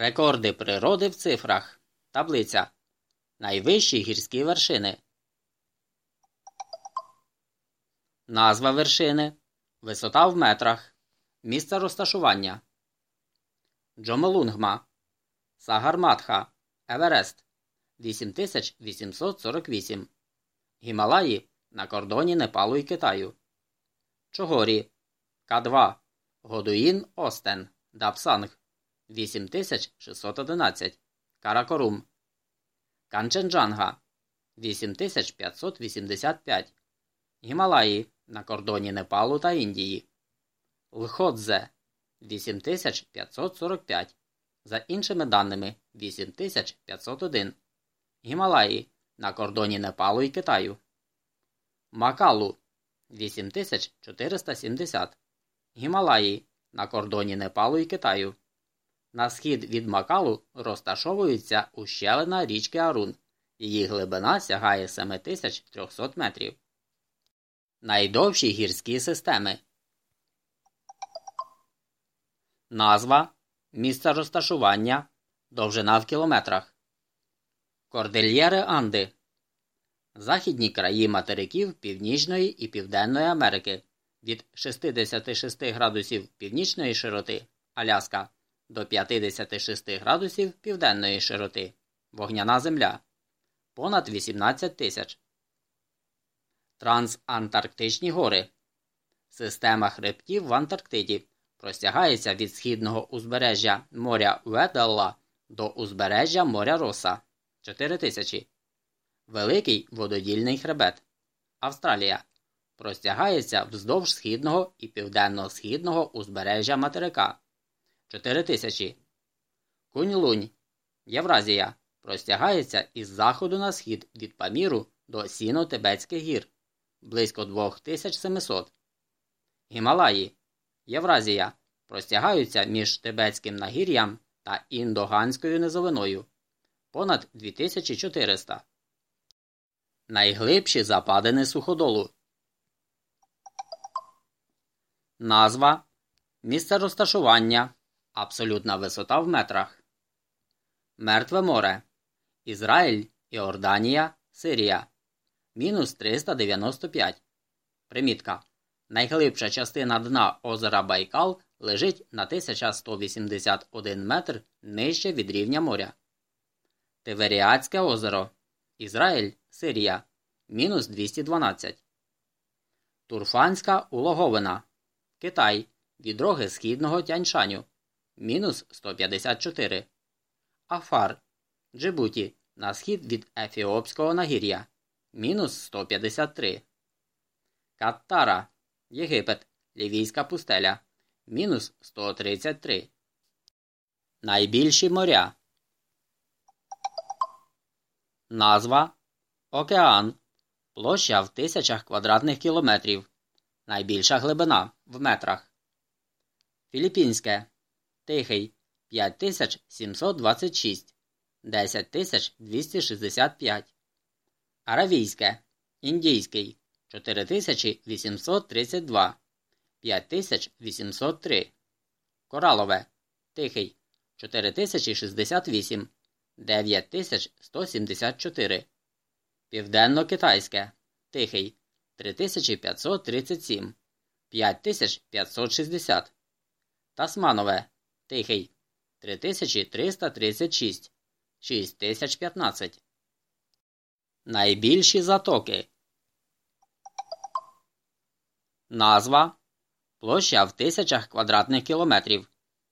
Рекорди природи в цифрах. Таблиця. Найвищі гірські вершини. Назва вершини. Висота в метрах. Місце розташування. Джомолунгма. Сагарматха. Еверест. 8848. Гімалаї на кордоні Непалу і Китаю. Чогорі. К2. Годуїн Остен. Дапсанг. 8611. Каракорум. Канченджанга 8585. Гімалаї на кордоні Непалу та Індії. Лходзе 8545. За іншими даними 8501. Гімалаї на кордоні Непалу і Китаю. Макалу 8470. Гімалаї на кордоні Непалу і Китаю. На схід від Макалу розташовується ущелина річки Арун. Її глибина сягає 7300 метрів. Найдовші гірські системи. Назва. Місце розташування. Довжина в кілометрах. Кордильєри Анди. Західні краї материків Північної і Південної Америки від 66 градусів північної широти Аляска до 56 градусів південної широти. Вогняна земля. Понад 18 тисяч. Трансантарктичні гори. Система хребтів в Антарктиді простягається від східного узбережжя моря Уеделла до узбережжя моря Роса 4000. Великий вододільний хребет. Австралія. Простягається вздовж східного і південно-східного узбережжя материка 4000. Кунь-лунь. Євразія. Простягається із заходу на схід від Паміру до Сіно-Тибетських гір близько 2700. Гімалаї. Євразія. Простягаються між Тибетським нагір'ям та Індоганською низовиною понад 2400. Найглибші западини суходолу. Назва. Місце розташування. Абсолютна висота в метрах. Мертве море. Ізраїль, Іорданія, Сирія. Мінус 395. Примітка. Найглибша частина дна озера Байкал лежить на 1181 метр нижче від рівня моря. Тиверіатське озеро. Ізраїль, Сирія. Мінус 212. Турфанська улоговина. Китай. Відроги східного Тяньшаню. Мінус 154. Афар. Джибуті. На схід від Ефіопського нагір'я. Мінус 153. Каттара. Єгипет. Лівійська пустеля. Мінус 133. Найбільші моря. Назва Океан. Площа в тисячах квадратних кілометрів. Найбільша глибина в метрах. Філіппінське. Тихий 5726. 10265. Аравійське. Індійський 4832. 5803. Коралове. Тихий 4068. 9174. Південно-Китайське. Тихий 3537. 5560. Тасманове. Тихий 3336. 6015. Найбільші затоки. Назва. Площа в тисячах квадратних кілометрів.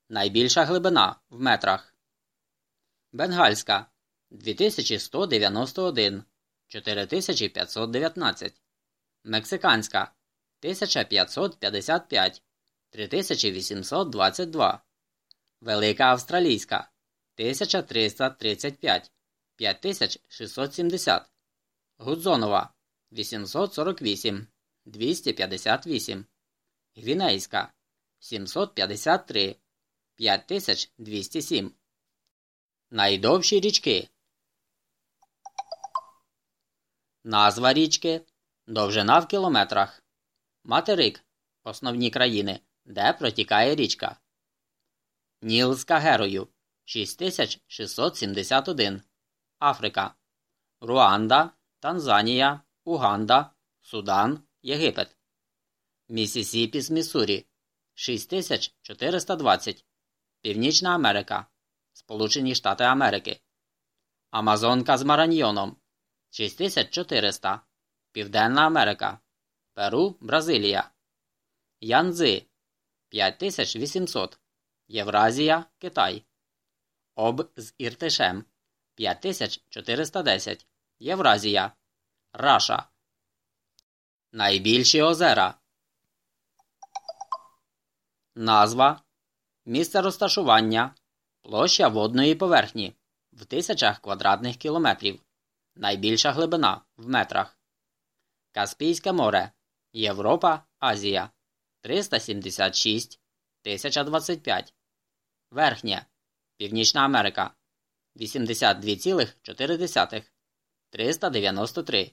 Найбільша глибина в метрах. Бенгальська 2191 4519. Мексиканська 1555 3822. Велика Австралійська 1335 5670. Гудзонова 848 258. Гвінейська 753 5207. Найдовші річки. Назва річки. Довжина в кілометрах. Материк. Основні країни, де протікає річка. Ніл з Кагерою. 6671. Африка. Руанда, Танзанія, Уганда, Судан, Єгипет. Місісіпі з Міссурі 6420. Північна Америка. Сполучені Штати Америки. Амазонка з Мараньйоном 6400. Південна Америка. Перу, Бразилія. Янзи 5800. Євразія, Китай. Об з Іртишем 5410. Євразія. Раша. Найбільші озера. Назва. Місце розташування. Площа водної поверхні в тисячах квадратних кілометрів. Найбільша глибина в метрах. Каспійське море. Європа, Азія 376 1025. Верхнє. Північна Америка 82,4 393.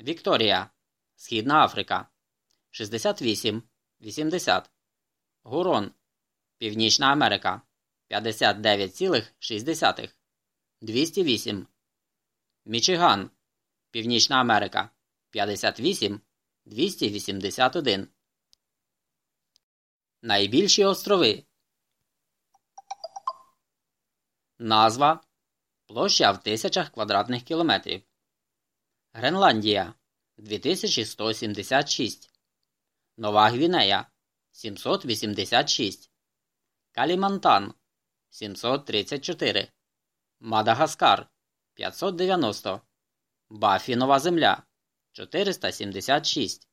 Вікторія. Східна Африка 68 80. Гурон. Північна Америка 59,6 208. Мічиган. Північна Америка 58 281. Найбільші острови. Назва. Площа в тисячах квадратних кілометрів. Гренландія 2176. Нова Гвінея 786. Калімантан 734. Мадагаскар 590. Бафі Нова Земля 476.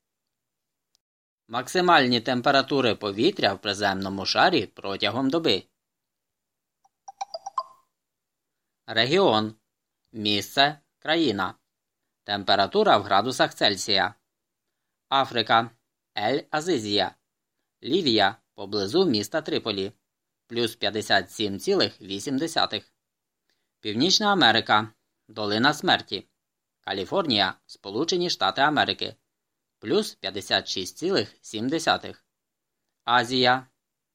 Максимальні температури повітря в приземному шарі протягом доби. Регіон. Місце. Країна. Температура в градусах Цельсія. Африка. Ель Азизія. Лівія поблизу міста Триполі. Плюс 57,8. Північна Америка. Долина смерті. Каліфорнія. Сполучені Штати Америки. Плюс 56,7. Азія.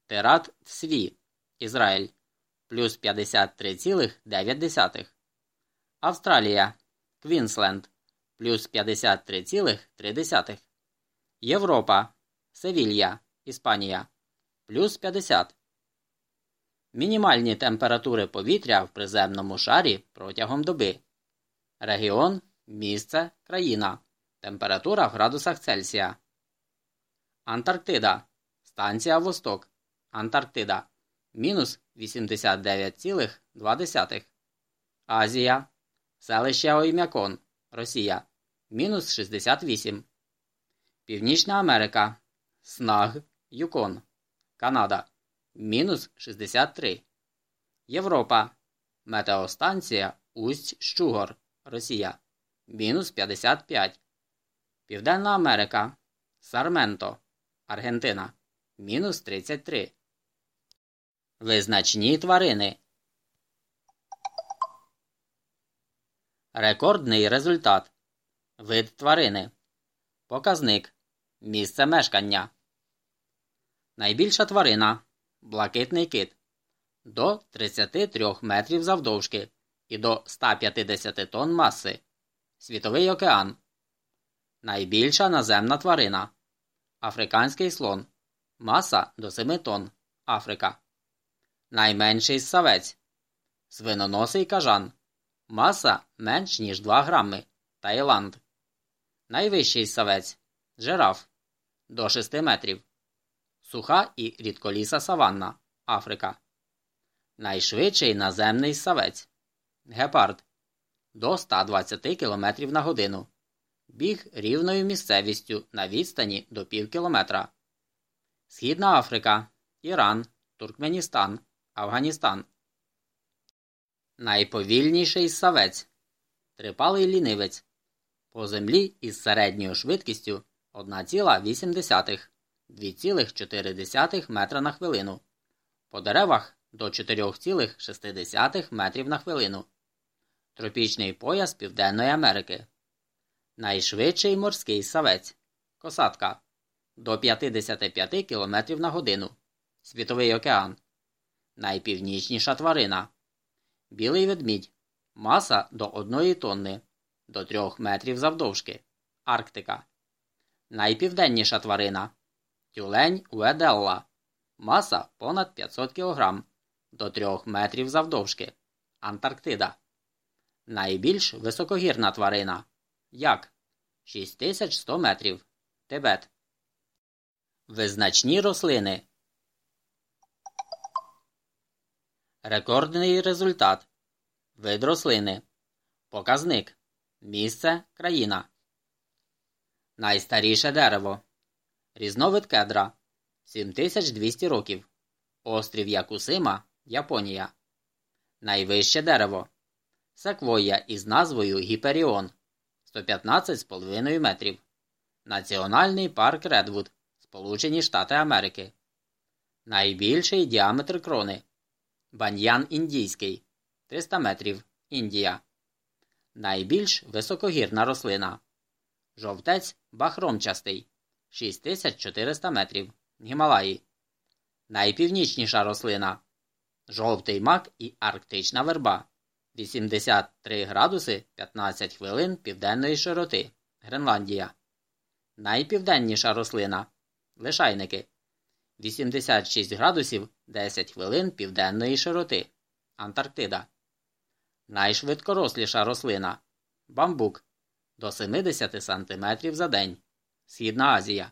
Тірат-Цві. Ізраїль. Плюс 53,9. Австралія. Квінсленд. Плюс 53,3. Європа. Севілья. Іспанія. Плюс 50. Мінімальні температури повітря в приземному шарі протягом доби. Регіон. Місце. Країна. Температура в градусах Цельсія. Антарктида. Станція Восток. Антарктида. Мінус 89,2. Азія. Селище Оймякон. Росія. Мінус 68. Північна Америка. Снаг. Юкон. Канада. Мінус 63. Європа. Метеостанція Усть Щугор. Росія. Мінус 55. Південна Америка. Сарменто. Аргентина. Мінус 33. Визначні тварини. Рекордний результат. Вид тварини. Показник. Місце мешкання. Найбільша тварина. Блакитний кит. До 33 метрів завдовжки і до 150 тонн маси. Світовий океан. Найбільша наземна тварина. Африканський слон. Маса до 7 тонн. Африка. Найменший ссавець. Свиноносий кажан. Маса менш ніж 2 грами. Таїланд. Найвищий ссавець. Жираф. До 6 метрів. Суха і рідколіса саванна. Африка. Найшвидший наземний ссавець. Гепард. До 120 км на годину. Біг рівною місцевістю на відстані до пів кілометра. Східна Африка. Іран. Туркменістан. Афганістан. Найповільніший савець. Трипалий лінивець. По землі із середньою швидкістю 1,8 2,4 метра на хвилину. По деревах до 4,6 метрів на хвилину. Тропічний пояс Південної Америки. Найшвидший морський савець. Косатка. До 55 км на годину. Світовий океан. Найпівнічніша тварина. Білий ведмідь. Маса до 1 тонни до 3 метрів завдовжки. Арктика. Найпівденніша тварина. Тюлень Уеделла. Маса понад 500 кг до 3 метрів завдовжки. Антарктида. Найбільш високогірна тварина. Як 6100 метрів. Тибет. Визначні рослини. Рекордний результат. Вид рослини. Показник. Місце. Країна. Найстаріше дерево. Різновид кедра. 7200 років. Острів Якусима. Японія. Найвище дерево. Секвоя із назвою Гіперіон 115,5 метрів. Національний парк Редвуд. Сполучені Штати Америки. Найбільший діаметр крони. Баньян індійський 300 метрів. Індія. Найбільш високогірна рослина. Жовтець бахромчастий 6400 метрів. Гімалаї. Найпівнічніша рослина. Жовтий мак і арктична верба 83 градуси 15 хвилин південної широти. Гренландія. Найпівденніша рослина. Лишайники 86 градусів 10 хвилин південної широти. Антарктида. Найшвидкоросліша рослина. Бамбук до 70 см за день. Східна Азія.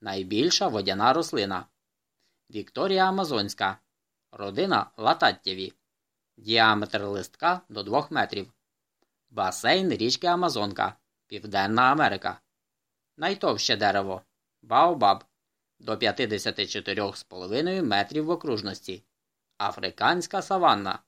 Найбільша водяна рослина. Вікторія Амазонська. Родина Лататтєві. Діаметр листка до 2 метрів. Басейн річки Амазонка. Південна Америка. Найтовще дерево. Баобаб до 54,5 метрів в окружності. Африканська саванна